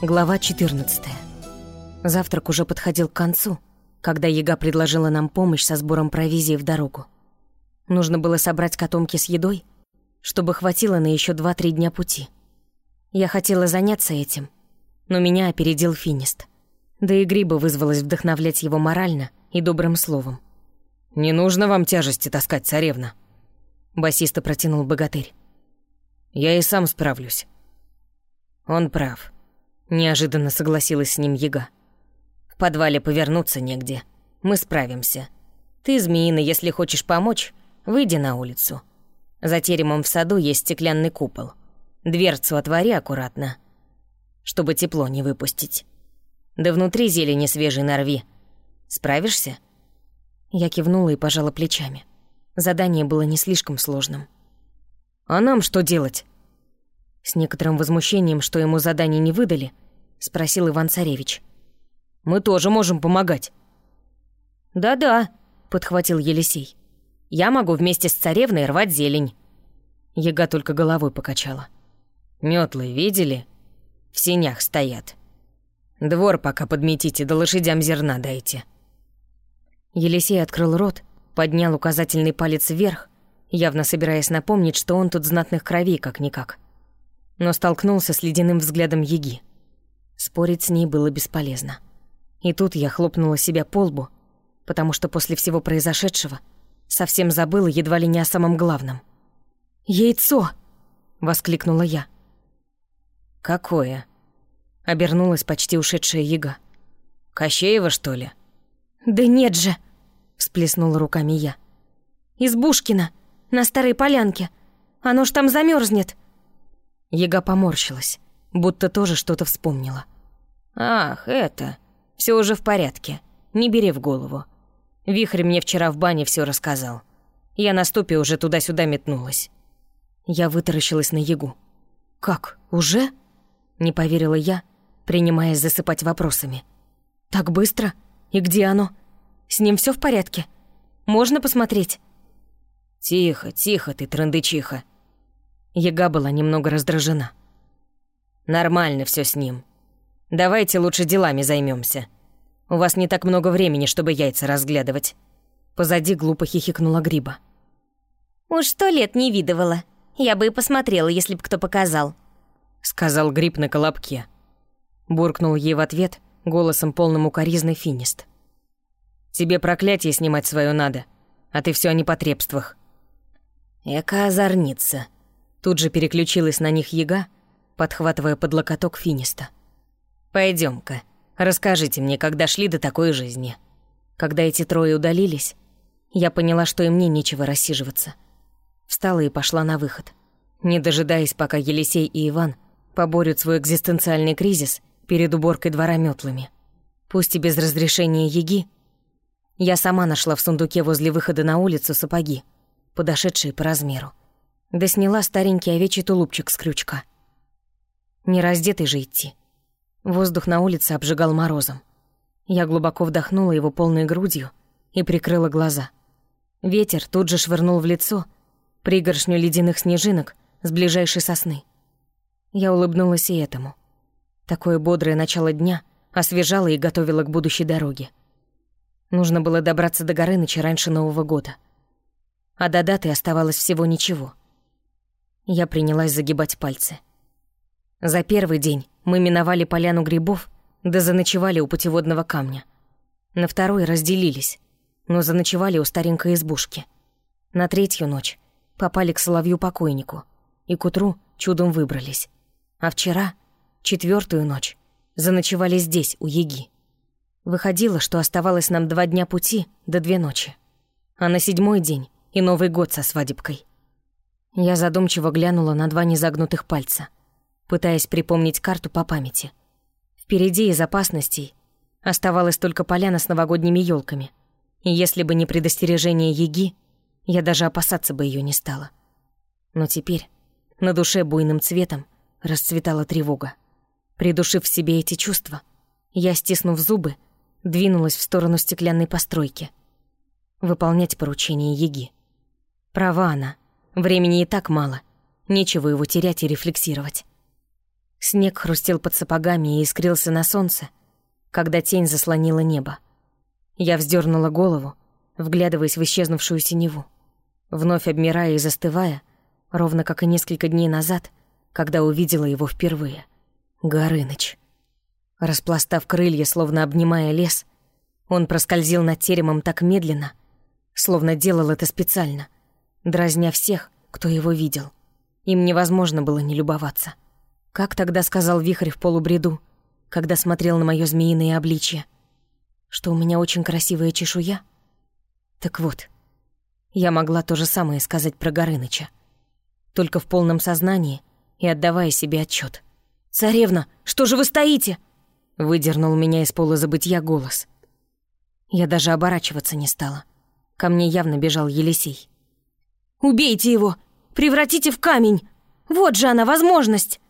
Глава 14. Завтрак уже подходил к концу, когда Яга предложила нам помощь со сбором провизии в дорогу. Нужно было собрать котомки с едой, чтобы хватило на еще 2-3 дня пути. Я хотела заняться этим, но меня опередил финист. Да и Гриба вызвалась вдохновлять его морально и добрым словом. «Не нужно вам тяжести таскать, царевна», — басиста протянул богатырь. «Я и сам справлюсь». Он прав. Неожиданно согласилась с ним Яга. В подвале повернуться негде. Мы справимся. Ты, Змеина, если хочешь помочь, выйди на улицу. За теремом в саду есть стеклянный купол. Дверцу отвори аккуратно, чтобы тепло не выпустить. Да внутри зелени свежей нарви. Справишься?» Я кивнула и пожала плечами. Задание было не слишком сложным. «А нам что делать?» С некоторым возмущением, что ему задание не выдали, спросил Иван-Царевич. «Мы тоже можем помогать». «Да-да», — подхватил Елисей. «Я могу вместе с царевной рвать зелень». Яга только головой покачала. Метлы видели? В сенях стоят. Двор пока подметите, да лошадям зерна дайте». Елисей открыл рот, поднял указательный палец вверх, явно собираясь напомнить, что он тут знатных кровей как-никак но столкнулся с ледяным взглядом Еги. Спорить с ней было бесполезно. И тут я хлопнула себя по лбу, потому что после всего произошедшего совсем забыла едва ли не о самом главном. «Яйцо!» — воскликнула я. «Какое?» — обернулась почти ушедшая яга. «Кощеева, что ли?» «Да нет же!» — всплеснула руками я. «Избушкина, на старой полянке. Оно ж там замерзнет. Ега поморщилась, будто тоже что-то вспомнила. «Ах, это... все уже в порядке. Не бери в голову. Вихрь мне вчера в бане все рассказал. Я на ступе уже туда-сюда метнулась». Я вытаращилась на Егу. «Как, уже?» Не поверила я, принимаясь засыпать вопросами. «Так быстро? И где оно? С ним все в порядке? Можно посмотреть?» «Тихо, тихо ты, трындычиха. Яга была немного раздражена. «Нормально все с ним. Давайте лучше делами займемся. У вас не так много времени, чтобы яйца разглядывать». Позади глупо хихикнула Гриба. «Уж сто лет не видывала. Я бы и посмотрела, если бы кто показал», — сказал Гриб на колобке. Буркнул ей в ответ голосом полным укоризны финист. «Тебе проклятие снимать свое надо, а ты все о непотребствах». «Эка озорница», Тут же переключилась на них яга, подхватывая под локоток финиста. «Пойдём-ка, расскажите мне, когда шли до такой жизни». Когда эти трое удалились, я поняла, что и мне нечего рассиживаться. Встала и пошла на выход. Не дожидаясь, пока Елисей и Иван поборют свой экзистенциальный кризис перед уборкой двора метлами. Пусть и без разрешения Еги, я сама нашла в сундуке возле выхода на улицу сапоги, подошедшие по размеру да сняла старенький овечий тулупчик с крючка. Не раздетый же идти. Воздух на улице обжигал морозом. Я глубоко вдохнула его полной грудью и прикрыла глаза. Ветер тут же швырнул в лицо пригоршню ледяных снежинок с ближайшей сосны. Я улыбнулась и этому. Такое бодрое начало дня освежало и готовило к будущей дороге. Нужно было добраться до Горыныча раньше Нового года. А до даты оставалось всего ничего — я принялась загибать пальцы. За первый день мы миновали поляну грибов, да заночевали у путеводного камня. На второй разделились, но заночевали у старенькой избушки. На третью ночь попали к соловью-покойнику и к утру чудом выбрались. А вчера, четвертую ночь, заночевали здесь, у Еги. Выходило, что оставалось нам два дня пути до две ночи. А на седьмой день и Новый год со свадебкой. Я задумчиво глянула на два незагнутых пальца, пытаясь припомнить карту по памяти. Впереди из опасностей оставалась только поляна с новогодними елками, и если бы не предостережение Еги, я даже опасаться бы ее не стала. Но теперь на душе буйным цветом расцветала тревога. Придушив в себе эти чувства, я, стиснув зубы, двинулась в сторону стеклянной постройки. Выполнять поручение Еги. Права она — Времени и так мало. Нечего его терять и рефлексировать. Снег хрустел под сапогами и искрился на солнце, когда тень заслонила небо. Я вздернула голову, вглядываясь в исчезнувшую синеву, вновь обмирая и застывая, ровно как и несколько дней назад, когда увидела его впервые. Горыныч. Распластав крылья, словно обнимая лес, он проскользил над теремом так медленно, словно делал это специально, дразня всех, кто его видел. Им невозможно было не любоваться. Как тогда сказал Вихрь в полубреду, когда смотрел на моё змеиное обличье? Что у меня очень красивая чешуя? Так вот, я могла то же самое сказать про Горыныча. Только в полном сознании и отдавая себе отчет. «Царевна, что же вы стоите?» Выдернул меня из пола забытья голос. Я даже оборачиваться не стала. Ко мне явно бежал Елисей. «Убейте его! Превратите в камень! Вот же она, возможность!»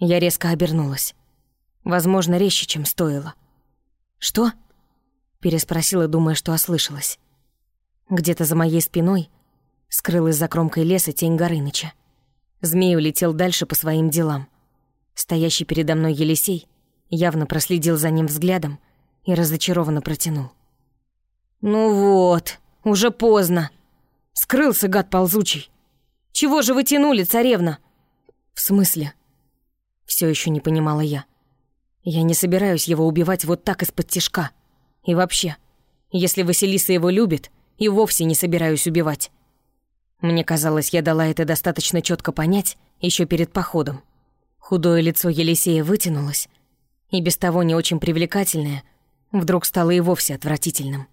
Я резко обернулась. Возможно, резче, чем стоило. «Что?» Переспросила, думая, что ослышалась. Где-то за моей спиной скрылась за кромкой леса тень Горыныча. Змей улетел дальше по своим делам. Стоящий передо мной Елисей явно проследил за ним взглядом и разочарованно протянул. «Ну вот, уже поздно. Скрылся гад ползучий. Чего же вы тянули, царевна?» «В смысле?» Все еще не понимала я. «Я не собираюсь его убивать вот так из-под тишка. И вообще, если Василиса его любит, и вовсе не собираюсь убивать». Мне казалось, я дала это достаточно четко понять еще перед походом. Худое лицо Елисея вытянулось, и без того не очень привлекательное вдруг стало и вовсе отвратительным.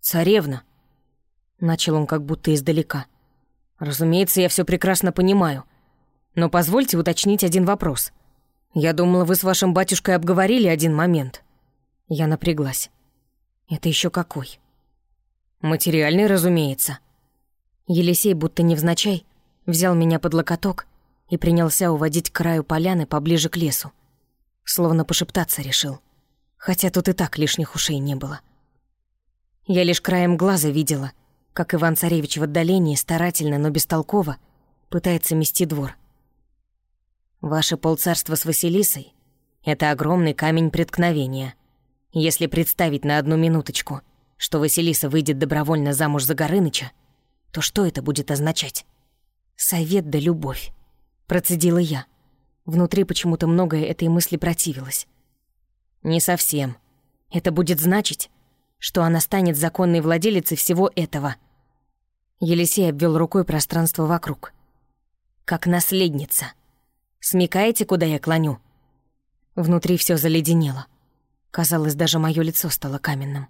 «Царевна», — начал он как будто издалека, — «разумеется, я все прекрасно понимаю, но позвольте уточнить один вопрос. Я думала, вы с вашим батюшкой обговорили один момент». Я напряглась. «Это еще какой?» «Материальный, разумеется». Елисей, будто невзначай, взял меня под локоток и принялся уводить к краю поляны поближе к лесу. Словно пошептаться решил. Хотя тут и так лишних ушей не было. Я лишь краем глаза видела, как Иван-Царевич в отдалении старательно, но бестолково пытается мести двор. Ваше полцарство с Василисой — это огромный камень преткновения. Если представить на одну минуточку, что Василиса выйдет добровольно замуж за Горыныча, то что это будет означать? Совет да любовь. Процедила я. Внутри почему-то многое этой мысли противилось. Не совсем. Это будет значить, что она станет законной владелицей всего этого. Елисей обвел рукой пространство вокруг. Как наследница. Смекаете, куда я клоню? Внутри все заледенело. Казалось, даже мое лицо стало каменным.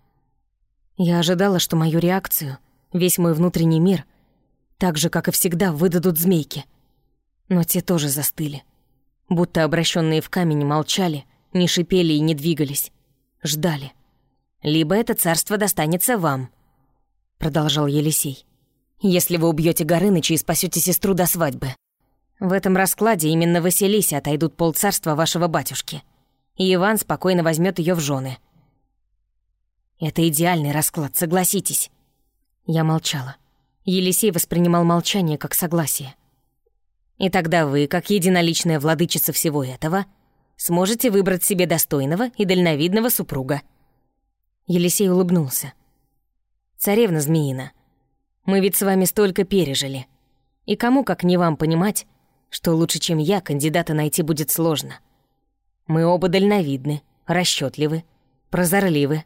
Я ожидала, что мою реакцию, весь мой внутренний мир, так же, как и всегда, выдадут змейки. Но те тоже застыли. Будто обращенные в камень молчали, не шипели и не двигались. Ждали либо это царство достанется вам», — продолжал Елисей. «Если вы убьете Горыныча и спасете сестру до свадьбы. В этом раскладе именно Василисе отойдут полцарства вашего батюшки, и Иван спокойно возьмет ее в жены. Это идеальный расклад, согласитесь». Я молчала. Елисей воспринимал молчание как согласие. «И тогда вы, как единоличная владычица всего этого, сможете выбрать себе достойного и дальновидного супруга», Елисей улыбнулся. «Царевна Змеина, мы ведь с вами столько пережили. И кому, как не вам, понимать, что лучше, чем я, кандидата найти будет сложно. Мы оба дальновидны, расчетливы, прозорливы.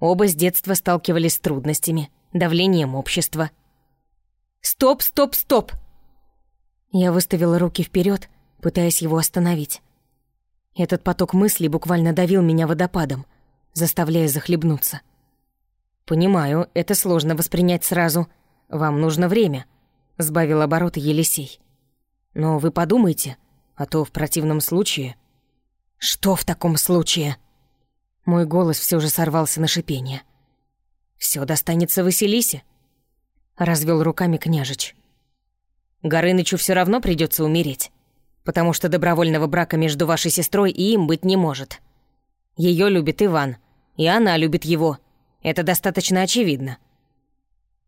Оба с детства сталкивались с трудностями, давлением общества. «Стоп, стоп, стоп!» Я выставила руки вперед, пытаясь его остановить. Этот поток мыслей буквально давил меня водопадом — заставляя захлебнуться. «Понимаю, это сложно воспринять сразу. Вам нужно время», — сбавил обороты Елисей. «Но вы подумайте, а то в противном случае...» «Что в таком случае?» Мой голос все же сорвался на шипение. Все достанется Василисе», — развел руками княжич. «Горынычу все равно придется умереть, потому что добровольного брака между вашей сестрой и им быть не может». Ее любит Иван, и она любит его. Это достаточно очевидно.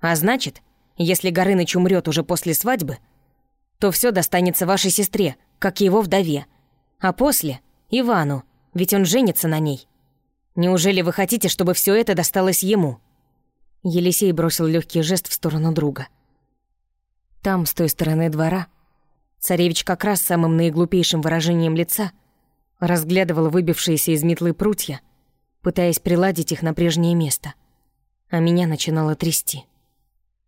А значит, если Горыныч умрет уже после свадьбы, то все достанется вашей сестре, как и его вдове. А после — Ивану, ведь он женится на ней. Неужели вы хотите, чтобы все это досталось ему?» Елисей бросил легкий жест в сторону друга. Там, с той стороны двора, царевич как раз самым наиглупейшим выражением лица разглядывал выбившиеся из метлы прутья, пытаясь приладить их на прежнее место. А меня начинало трясти.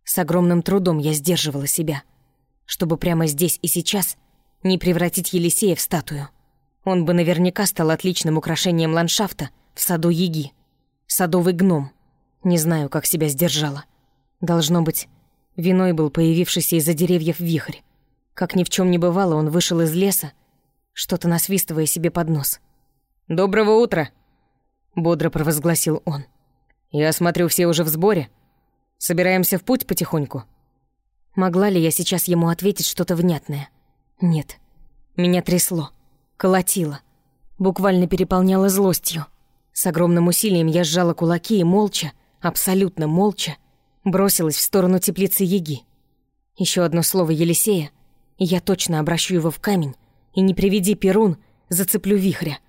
С огромным трудом я сдерживала себя, чтобы прямо здесь и сейчас не превратить Елисея в статую. Он бы наверняка стал отличным украшением ландшафта в саду Яги. Садовый гном. Не знаю, как себя сдержала. Должно быть, Виной был появившийся из-за деревьев вихрь. Как ни в чем не бывало, он вышел из леса, что-то насвистывая себе под нос. «Доброго утра!» — бодро провозгласил он. «Я смотрю, все уже в сборе. Собираемся в путь потихоньку». Могла ли я сейчас ему ответить что-то внятное? Нет. Меня трясло, колотило, буквально переполняло злостью. С огромным усилием я сжала кулаки и молча, абсолютно молча, бросилась в сторону теплицы Еги. Еще одно слово Елисея, и я точно обращу его в камень, и не приведи Перун, зацеплю вихря.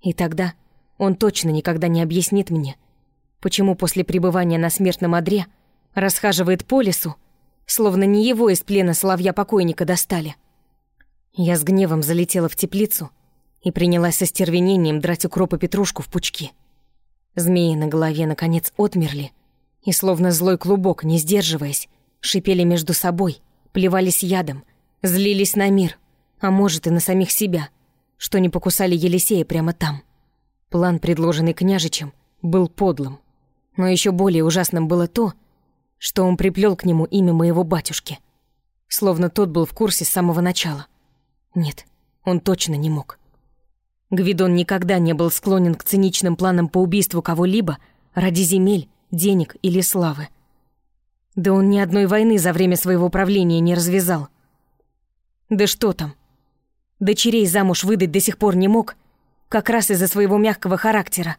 И тогда он точно никогда не объяснит мне, почему после пребывания на смертном одре расхаживает по лесу, словно не его из плена соловья-покойника достали. Я с гневом залетела в теплицу и принялась со стервенением драть укроп и петрушку в пучки. Змеи на голове наконец отмерли, и словно злой клубок, не сдерживаясь, шипели между собой, плевались ядом, злились на мир, а может и на самих себя, что не покусали Елисея прямо там. План, предложенный княжичем, был подлым. Но еще более ужасным было то, что он приплел к нему имя моего батюшки. Словно тот был в курсе с самого начала. Нет, он точно не мог. Гвидон никогда не был склонен к циничным планам по убийству кого-либо ради земель денег или славы. Да он ни одной войны за время своего правления не развязал. Да что там? Дочерей замуж выдать до сих пор не мог, как раз из-за своего мягкого характера.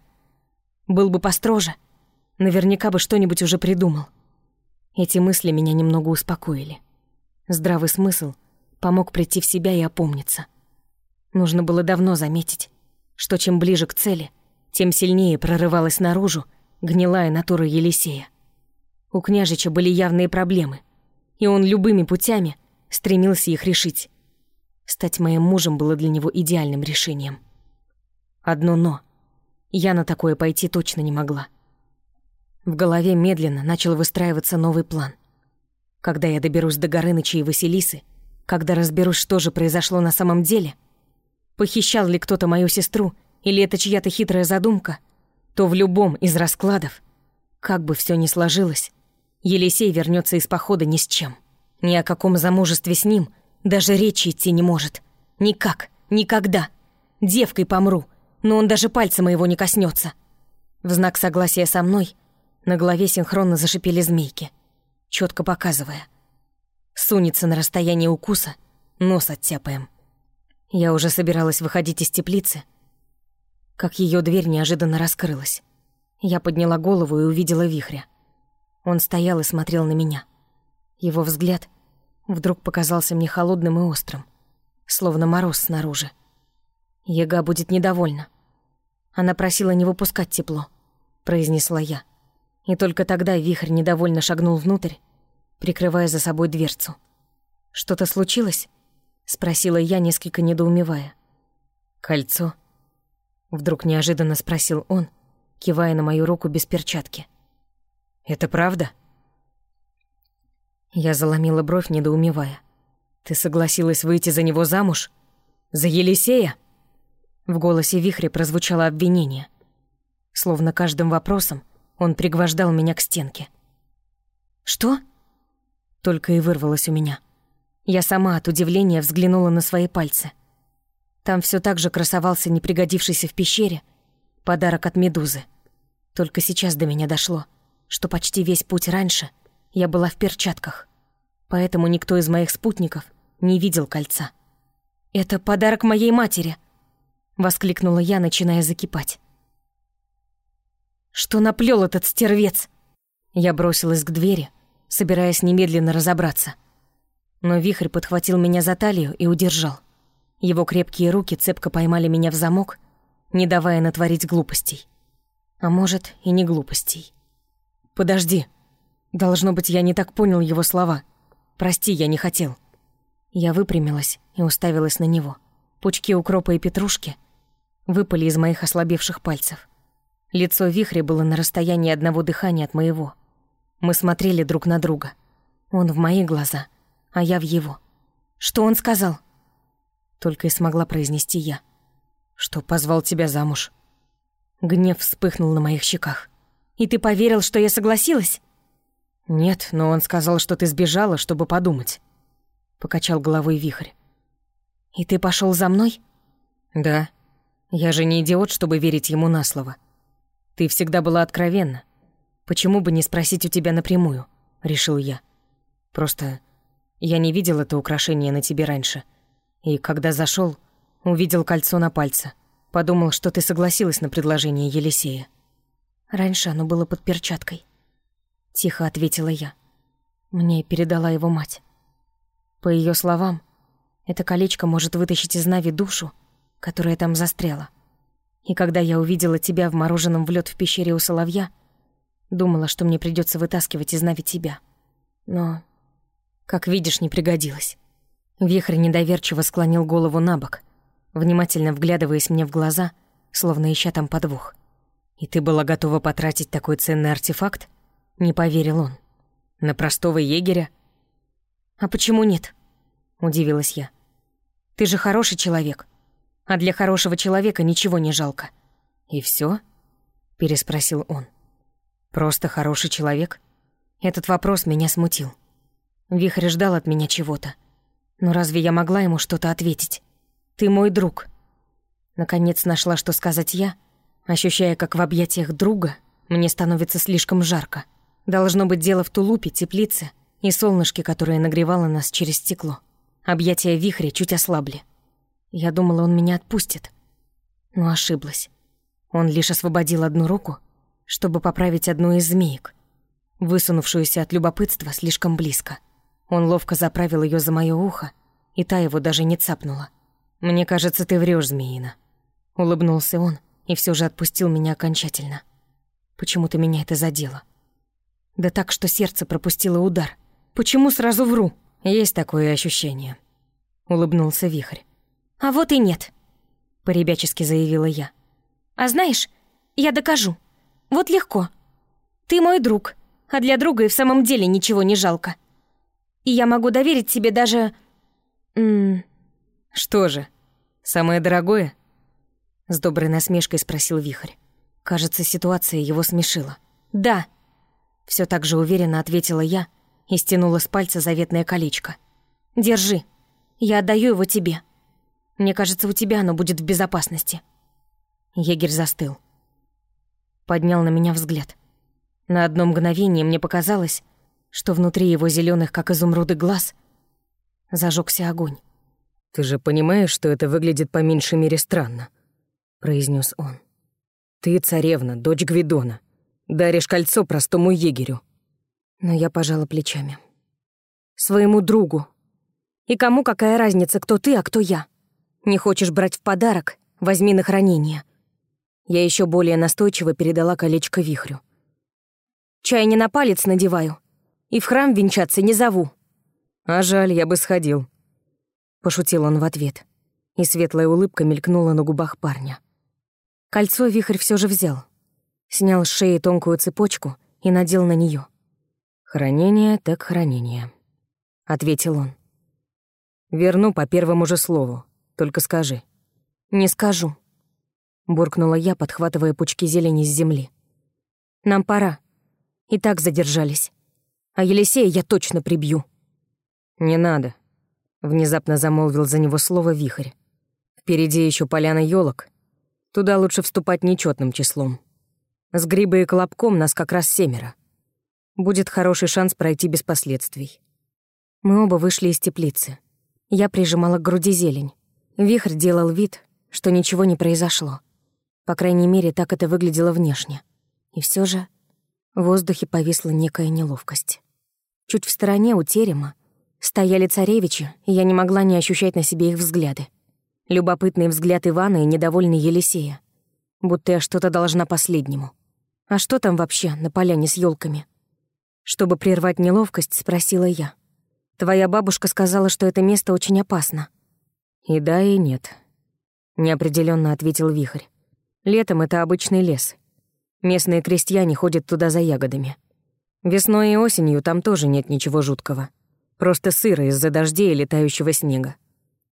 Был бы построже, наверняка бы что-нибудь уже придумал. Эти мысли меня немного успокоили. Здравый смысл помог прийти в себя и опомниться. Нужно было давно заметить, что чем ближе к цели, тем сильнее прорывалась наружу гнилая натура Елисея. У княжича были явные проблемы, и он любыми путями стремился их решить. Стать моим мужем было для него идеальным решением. Одно «но». Я на такое пойти точно не могла. В голове медленно начал выстраиваться новый план. Когда я доберусь до Горыныча и Василисы, когда разберусь, что же произошло на самом деле, похищал ли кто-то мою сестру или это чья-то хитрая задумка — то в любом из раскладов, как бы все ни сложилось, Елисей вернется из похода ни с чем. Ни о каком замужестве с ним даже речи идти не может. Никак, никогда. Девкой помру, но он даже пальца моего не коснется. В знак согласия со мной на голове синхронно зашипели змейки, четко показывая. Сунется на расстояние укуса, нос оттяпаем. Я уже собиралась выходить из теплицы, как ее дверь неожиданно раскрылась. Я подняла голову и увидела вихря. Он стоял и смотрел на меня. Его взгляд вдруг показался мне холодным и острым, словно мороз снаружи. Ега будет недовольна. Она просила не выпускать тепло, произнесла я. И только тогда вихрь недовольно шагнул внутрь, прикрывая за собой дверцу. «Что-то случилось?» — спросила я, несколько недоумевая. «Кольцо», Вдруг неожиданно спросил он, кивая на мою руку без перчатки. «Это правда?» Я заломила бровь, недоумевая. «Ты согласилась выйти за него замуж? За Елисея?» В голосе вихря прозвучало обвинение. Словно каждым вопросом он пригвождал меня к стенке. «Что?» Только и вырвалось у меня. Я сама от удивления взглянула на свои пальцы. Там все так же красовался непригодившийся в пещере подарок от медузы. Только сейчас до меня дошло, что почти весь путь раньше я была в перчатках, поэтому никто из моих спутников не видел кольца. «Это подарок моей матери!» — воскликнула я, начиная закипать. «Что наплел этот стервец?» Я бросилась к двери, собираясь немедленно разобраться. Но вихрь подхватил меня за талию и удержал. Его крепкие руки цепко поймали меня в замок, не давая натворить глупостей. А может, и не глупостей. «Подожди. Должно быть, я не так понял его слова. Прости, я не хотел». Я выпрямилась и уставилась на него. Пучки укропа и петрушки выпали из моих ослабевших пальцев. Лицо вихря было на расстоянии одного дыхания от моего. Мы смотрели друг на друга. Он в мои глаза, а я в его. «Что он сказал?» Только и смогла произнести я. «Что позвал тебя замуж?» Гнев вспыхнул на моих щеках. «И ты поверил, что я согласилась?» «Нет, но он сказал, что ты сбежала, чтобы подумать». Покачал головой вихрь. «И ты пошел за мной?» «Да. Я же не идиот, чтобы верить ему на слово. Ты всегда была откровенна. Почему бы не спросить у тебя напрямую?» Решил я. «Просто я не видел это украшение на тебе раньше. И когда зашел, увидел кольцо на пальце. Подумал, что ты согласилась на предложение Елисея». «Раньше оно было под перчаткой», — тихо ответила я. Мне передала его мать. По ее словам, это колечко может вытащить из Нави душу, которая там застряла. И когда я увидела тебя в мороженом в лед в пещере у соловья, думала, что мне придется вытаскивать из Нави тебя. Но, как видишь, не пригодилось. Вихрь недоверчиво склонил голову на бок, внимательно вглядываясь мне в глаза, словно ища там подвох. «И ты была готова потратить такой ценный артефакт?» Не поверил он. «На простого егеря?» «А почему нет?» — удивилась я. «Ты же хороший человек, а для хорошего человека ничего не жалко». «И все? переспросил он. «Просто хороший человек?» Этот вопрос меня смутил. Вихрь ждал от меня чего-то. Но разве я могла ему что-то ответить? «Ты мой друг». Наконец нашла, что сказать я, ощущая, как в объятиях друга мне становится слишком жарко. Должно быть дело в тулупе, теплице и солнышке, которое нагревало нас через стекло. Объятия вихря чуть ослабли. Я думала, он меня отпустит. Но ошиблась. Он лишь освободил одну руку, чтобы поправить одну из змеек, высунувшуюся от любопытства слишком близко. Он ловко заправил ее за мое ухо, и та его даже не цапнула. «Мне кажется, ты врешь, змеина». Улыбнулся он и все же отпустил меня окончательно. Почему-то меня это задело. Да так, что сердце пропустило удар. Почему сразу вру? Есть такое ощущение. Улыбнулся вихрь. А вот и нет, поребячески заявила я. А знаешь, я докажу. Вот легко. Ты мой друг, а для друга и в самом деле ничего не жалко. И я могу доверить тебе даже... М -м... Что же, самое дорогое? С доброй насмешкой спросил Вихрь. Кажется, ситуация его смешила. Да, все так же уверенно ответила я и стянула с пальца заветное колечко. «Держи. Я отдаю его тебе. Мне кажется, у тебя оно будет в безопасности». Егерь застыл. Поднял на меня взгляд. На одно мгновение мне показалось, что внутри его зеленых, как изумруды, глаз зажегся огонь. «Ты же понимаешь, что это выглядит по меньшей мере странно», — произнес он. «Ты царевна, дочь Гвидона. Даришь кольцо простому егерю». Но я пожала плечами. «Своему другу. И кому какая разница, кто ты, а кто я? Не хочешь брать в подарок? Возьми на хранение». Я еще более настойчиво передала колечко вихрю. «Чай не на палец надеваю. И в храм венчаться не зову». «А жаль, я бы сходил», — пошутил он в ответ. И светлая улыбка мелькнула на губах парня. Кольцо вихрь все же взял, снял с шеи тонкую цепочку и надел на нее. «Хранение так хранение», — ответил он. «Верну по первому же слову, только скажи». «Не скажу», — буркнула я, подхватывая пучки зелени с земли. «Нам пора. И так задержались. А Елисея я точно прибью». «Не надо», — внезапно замолвил за него слово вихрь. «Впереди еще поляна елок. Туда лучше вступать нечетным числом». С Грибой и Колобком нас как раз семеро. Будет хороший шанс пройти без последствий. Мы оба вышли из теплицы. Я прижимала к груди зелень. Вихрь делал вид, что ничего не произошло. По крайней мере, так это выглядело внешне. И все же в воздухе повисла некая неловкость. Чуть в стороне у терема стояли царевичи, и я не могла не ощущать на себе их взгляды. Любопытный взгляд Ивана и недовольный Елисея. Будто я что-то должна последнему. А что там вообще на поляне с елками? Чтобы прервать неловкость, спросила я. Твоя бабушка сказала, что это место очень опасно. И да, и нет. Неопределенно ответил Вихрь. Летом это обычный лес. Местные крестьяне ходят туда за ягодами. Весной и осенью там тоже нет ничего жуткого. Просто сыро из-за дождей и летающего снега.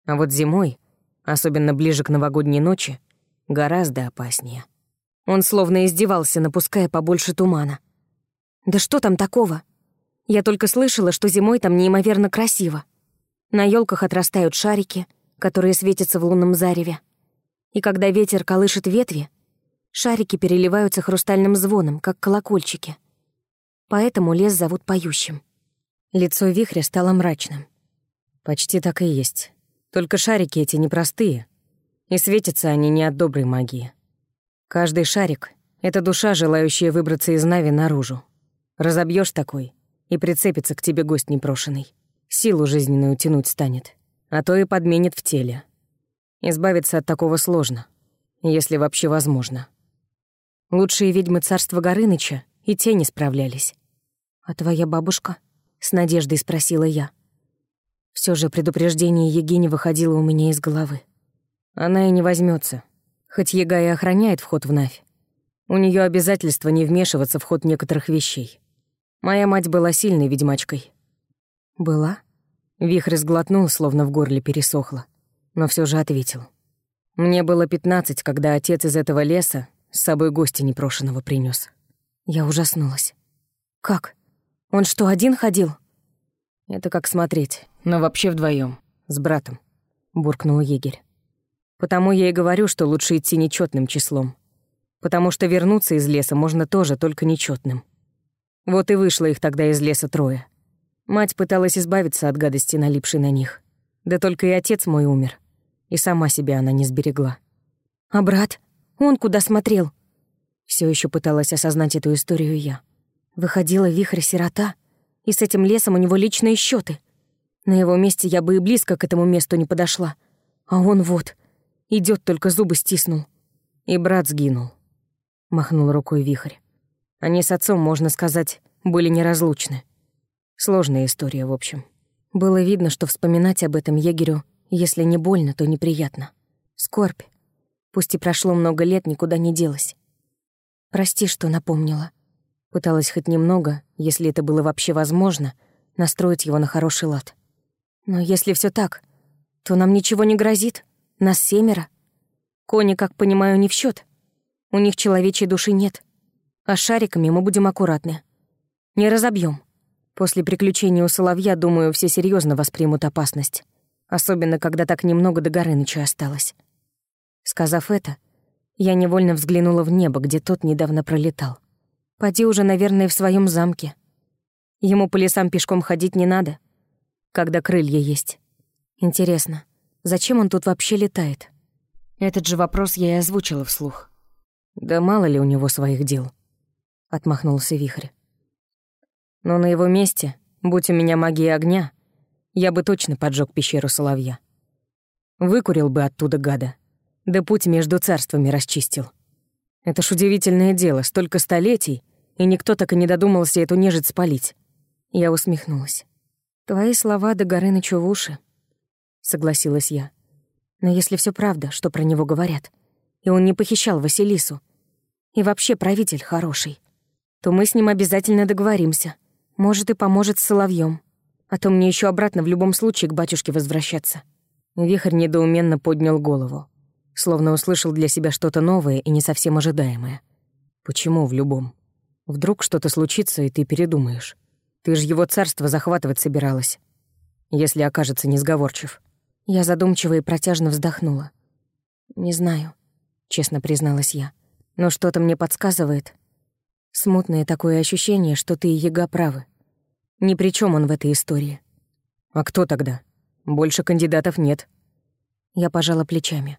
А вот зимой, особенно ближе к новогодней ночи, гораздо опаснее. Он словно издевался, напуская побольше тумана. «Да что там такого? Я только слышала, что зимой там неимоверно красиво. На елках отрастают шарики, которые светятся в лунном зареве. И когда ветер колышет ветви, шарики переливаются хрустальным звоном, как колокольчики. Поэтому лес зовут поющим. Лицо вихря стало мрачным. Почти так и есть. Только шарики эти непростые, и светятся они не от доброй магии. Каждый шарик — это душа, желающая выбраться из Нави наружу. Разобьешь такой, и прицепится к тебе гость непрошенный. Силу жизненную тянуть станет, а то и подменит в теле. Избавиться от такого сложно, если вообще возможно. Лучшие ведьмы царства Горыныча и те не справлялись. «А твоя бабушка?» — с надеждой спросила я. Все же предупреждение Егине выходило у меня из головы. Она и не возьмется, хоть Ега и охраняет вход в Навь. У нее обязательство не вмешиваться в ход некоторых вещей. Моя мать была сильной ведьмачкой. Была? Вихрь сглотнул, словно в горле пересохло, но все же ответил. Мне было пятнадцать, когда отец из этого леса с собой гостя непрошенного принес. Я ужаснулась. Как? Он что, один ходил? Это как смотреть, но вообще вдвоем, с братом, буркнул егерь. Потому я и говорю, что лучше идти нечетным числом. Потому что вернуться из леса можно тоже, только нечетным. Вот и вышло их тогда из леса трое. Мать пыталась избавиться от гадости, налипшей на них. Да только и отец мой умер. И сама себя она не сберегла. А брат? Он куда смотрел? Все еще пыталась осознать эту историю я. Выходила вихрь-сирота, и с этим лесом у него личные счеты. На его месте я бы и близко к этому месту не подошла. А он вот, идет только зубы стиснул. И брат сгинул. Махнул рукой вихрь. Они с отцом, можно сказать, были неразлучны. Сложная история, в общем. Было видно, что вспоминать об этом егерю, если не больно, то неприятно. Скорбь. Пусть и прошло много лет, никуда не делась. Прости, что напомнила. Пыталась хоть немного, если это было вообще возможно, настроить его на хороший лад. Но если все так, то нам ничего не грозит. Нас семеро. Кони, как понимаю, не в счет. У них человечьей души нет. А шариками мы будем аккуратны. Не разобьем. После приключения у Соловья, думаю, все серьезно воспримут опасность. Особенно, когда так немного до Горыныча осталось. Сказав это, я невольно взглянула в небо, где тот недавно пролетал. Поди уже, наверное, в своем замке. Ему по лесам пешком ходить не надо, когда крылья есть. Интересно, Зачем он тут вообще летает? Этот же вопрос я и озвучила вслух. Да мало ли у него своих дел. Отмахнулся вихрь. Но на его месте, будь у меня магия огня, я бы точно поджег пещеру соловья. Выкурил бы оттуда гада, да путь между царствами расчистил. Это ж удивительное дело, столько столетий, и никто так и не додумался эту нежить спалить. Я усмехнулась. Твои слова до горы ночу в уши согласилась я. Но если все правда, что про него говорят, и он не похищал Василису, и вообще правитель хороший, то мы с ним обязательно договоримся. Может, и поможет с Соловьем. А то мне еще обратно в любом случае к батюшке возвращаться. Вихрь недоуменно поднял голову, словно услышал для себя что-то новое и не совсем ожидаемое. Почему в любом? Вдруг что-то случится, и ты передумаешь. Ты же его царство захватывать собиралась, если окажется несговорчив. Я задумчиво и протяжно вздохнула. «Не знаю», — честно призналась я. «Но что-то мне подсказывает. Смутное такое ощущение, что ты и Яга правы. Ни при чем он в этой истории». «А кто тогда? Больше кандидатов нет». Я пожала плечами.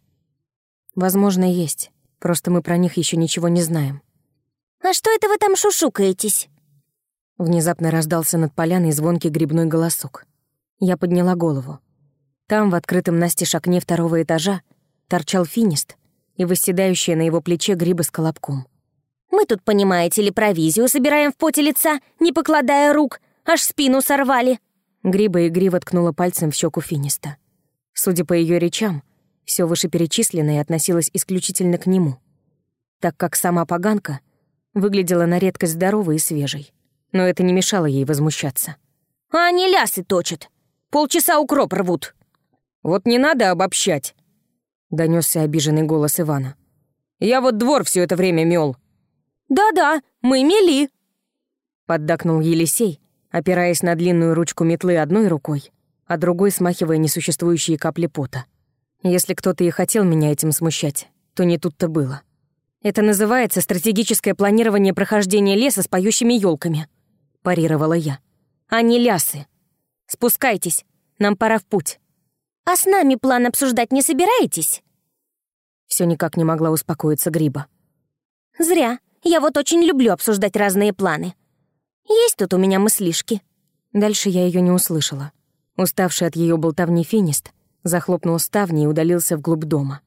«Возможно, есть. Просто мы про них еще ничего не знаем». «А что это вы там шушукаетесь?» Внезапно раздался над поляной звонкий грибной голосок. Я подняла голову. Там, в открытом настежь окне второго этажа, торчал финист и восседающая на его плече гриба с колобком. «Мы тут, понимаете ли, провизию собираем в поте лица, не покладая рук, аж спину сорвали». Гриба игриво ткнула пальцем в щеку финиста. Судя по ее речам, все вышеперечисленное относилось исключительно к нему, так как сама поганка выглядела на редкость здоровой и свежей. Но это не мешало ей возмущаться. «А они лясы точат. Полчаса укроп рвут». «Вот не надо обобщать», — донесся обиженный голос Ивана. «Я вот двор все это время мел. «Да-да, мы мели», — поддакнул Елисей, опираясь на длинную ручку метлы одной рукой, а другой смахивая несуществующие капли пота. Если кто-то и хотел меня этим смущать, то не тут-то было. Это называется стратегическое планирование прохождения леса с поющими елками, парировала я. А не лясы. Спускайтесь, нам пора в путь. А с нами план обсуждать не собираетесь? Все никак не могла успокоиться Гриба. Зря. Я вот очень люблю обсуждать разные планы. Есть тут у меня мыслишки. Дальше я ее не услышала. Уставший от ее болтовни финист захлопнул ставни и удалился вглубь дома.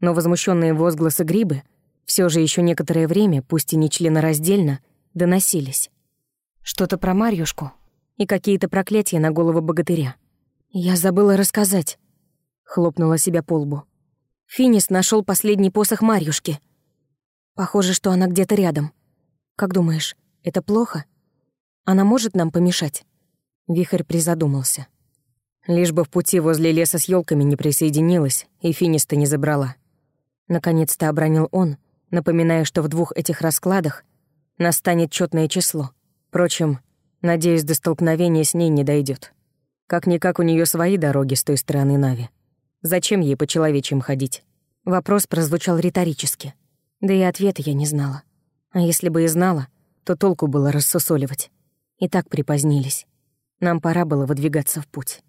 Но возмущенные возгласы Грибы все же еще некоторое время, пусть и не членораздельно, доносились. Что-то про Марьюшку и какие-то проклятия на голову богатыря. «Я забыла рассказать», — хлопнула себя по лбу. Финис нашел последний посох Марьюшки. Похоже, что она где-то рядом. Как думаешь, это плохо? Она может нам помешать?» Вихрь призадумался. Лишь бы в пути возле леса с елками не присоединилась и финиста не забрала. Наконец-то обронил он, напоминая, что в двух этих раскладах настанет четное число. Впрочем, надеюсь, до столкновения с ней не дойдет. Как-никак у нее свои дороги с той стороны Нави. Зачем ей по человечьим ходить? Вопрос прозвучал риторически. Да и ответа я не знала. А если бы и знала, то толку было рассусоливать. И так припозднились. Нам пора было выдвигаться в путь.